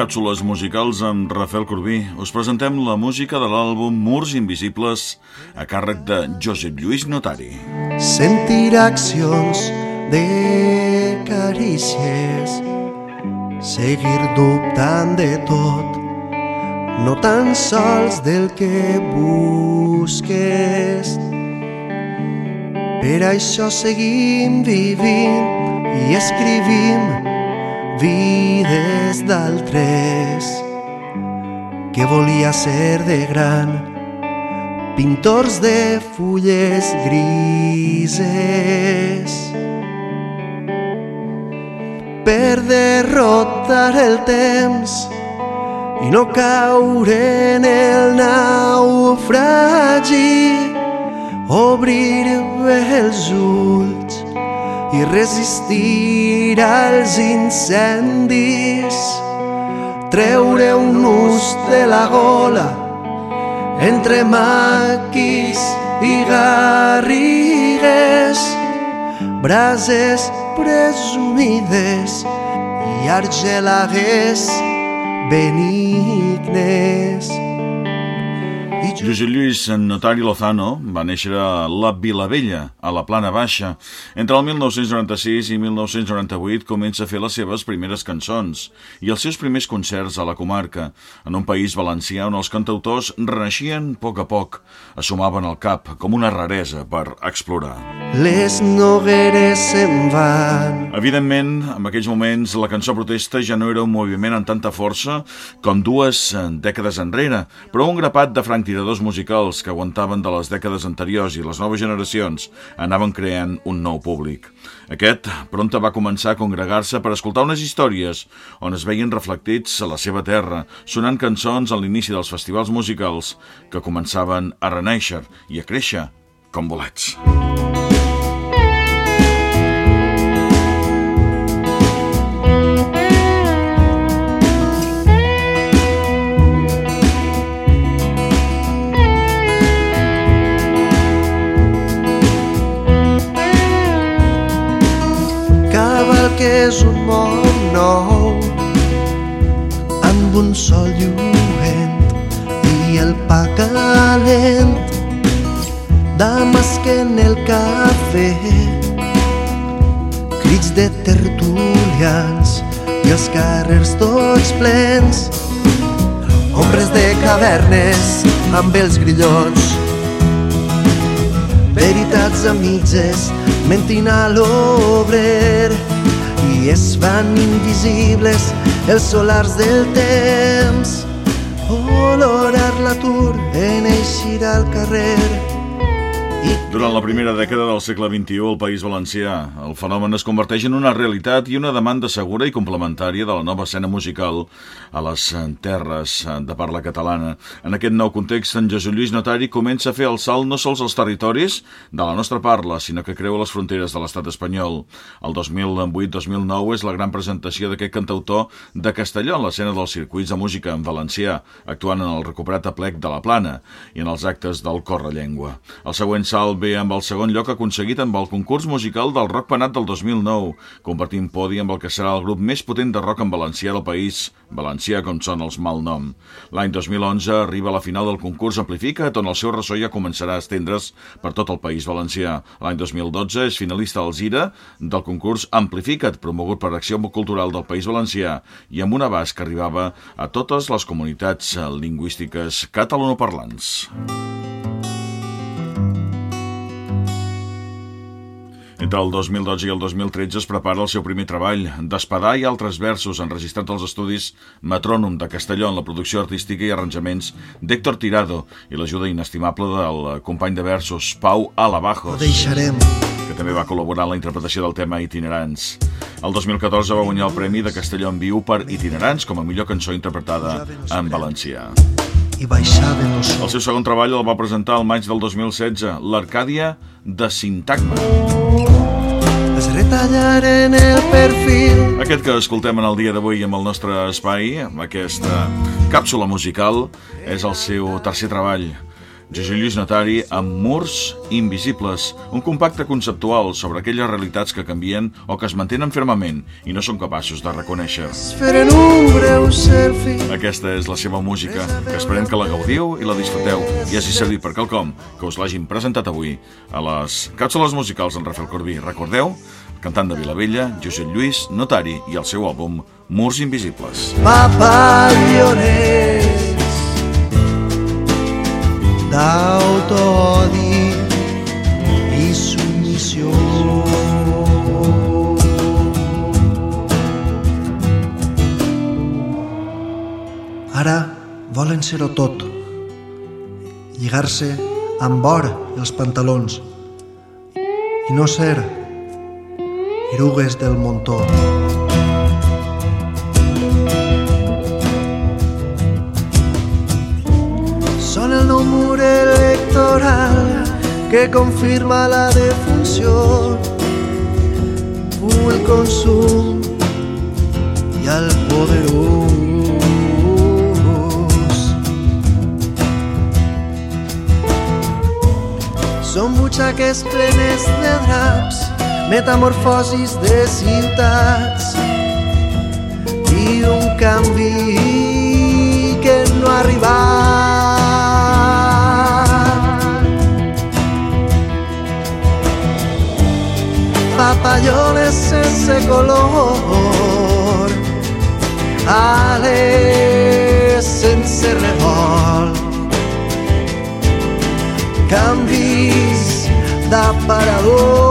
càpsules musicals amb Rafael Corbí. Us presentem la música de l'àlbum Murs Invisibles a càrrec de Josep Lluís Notari. Sentir accions de carícies Seguir dubtant de tot No tan sols del que busques Per això seguim vivint i escrivim vides d'altres que volia ser de gran. Pintors de fulles grises. Per derrotar el temps i no caure en el naufragi obrir bé els ulls i resistir als incendis, treure un nus de la gola entre maquis i garrigues, brases presumides i argelagues benignes. Josep Lluís Notari Lozano va néixer a la Vilavella, a la Plana Baixa. Entre el 1996 i 1998 comença a fer les seves primeres cançons i els seus primers concerts a la comarca, en un país valencià on els cantautors renaixien a poc a poc, assumaven el cap com una raresa per explorar. Les nogueres se'n van. Evidentment, en aquells moments la cançó protesta ja no era un moviment amb tanta força com dues dècades enrere, però un grapat de franctiradors musicals que aguantaven de les dècades anteriors i les noves generacions anaven creant un nou públic. Aquest prompte va començar a congregar-se per escoltar unes històries on es veien reflectits a la seva terra, sonant cançons a l'inici dels festivals musicals que començaven a reneixer i a créixer com bolets. Música que és un món nou amb un sol lluent i el pa calent dames que en el cafè. Crits de tertulians i els carrers tots plens ombres de cavernes amb els grillons veritats a mitges mentint a l'obrer i es fan invisibles els solars del temps. Olorar l'atur en eixir al carrer durant la primera dècada del segle XXI al País Valencià, el fenomen es converteix en una realitat i una demanda segura i complementària de la nova escena musical a les terres de parla catalana. En aquest nou context, en Jesús Lluís Notari comença a fer el salt no sols als territoris de la nostra parla, sinó que creua les fronteres de l'estat espanyol. El 2008-2009 és la gran presentació d'aquest cantautor de Castelló en l'escena dels circuits de música en valencià, actuant en el recuperat aplec de la Plana i en els actes del Correllengua. El següent salt ve amb el segon lloc aconseguit amb el concurs musical del Rock Penat del 2009, compartint podi amb el que serà el grup més potent de rock en valencià del país, valencià com són els malnom. L'any 2011 arriba a la final del concurs Amplificat, on el seu ressò ja començarà a estendre's per tot el país valencià. L'any 2012 és finalista al Zira del concurs Amplificat, promogut per Acció Cultural del País Valencià, i amb un abast que arribava a totes les comunitats lingüístiques catalanoparlants. Entre el 2012 i el 2013 es prepara el seu primer treball, d'Espadà i altres versos, enregistrat als estudis Metrònom de Castelló en la producció artística i arranjaments d'Héctor Tirado i l'ajuda inestimable del company de versos Pau Alabajos. Deixarem. Que també va col·laborar en la interpretació del tema Itinerants. El 2014 va guanyar el Premi de Castelló en Viu per Itinerants com a millor cançó interpretada en valencià i baixaven els El seu segon treball el va presentar el maig del 2016, l'Arcàdia de Sintagma. Es retallaren el perfil. Aquest que escoltem en el dia d'avui amb el nostre espai, amb aquesta càpsula musical, és el seu tercer treball José Lluís Notari amb Murs Invisibles, un compacte conceptual sobre aquelles realitats que canvien o que es mantenen fermament i no són capaços de reconèixer. Aquesta és la seva música, que esperem que la gaudiu i la disfruteu i hagi servit per quelcom que us l'hagin presentat avui a les càpsules musicals en Rafael Corbí. Recordeu, cantant de Vilavella, Josep Lluís Notari i el seu àlbum Murs Invisibles. Papallones d'autoodi i submissió. Ara volen ser-ho tot, lligar-se amb or els pantalons i no ser erugues del muntó. Són el nou mur electoral que confirma la defunció, el consum i el poderós. Són butxaques plenes de draps, metamorfosis de ciutats i un canvi que no ha arribat. Papallones sense color, ales sense revolt, canvis d'aparador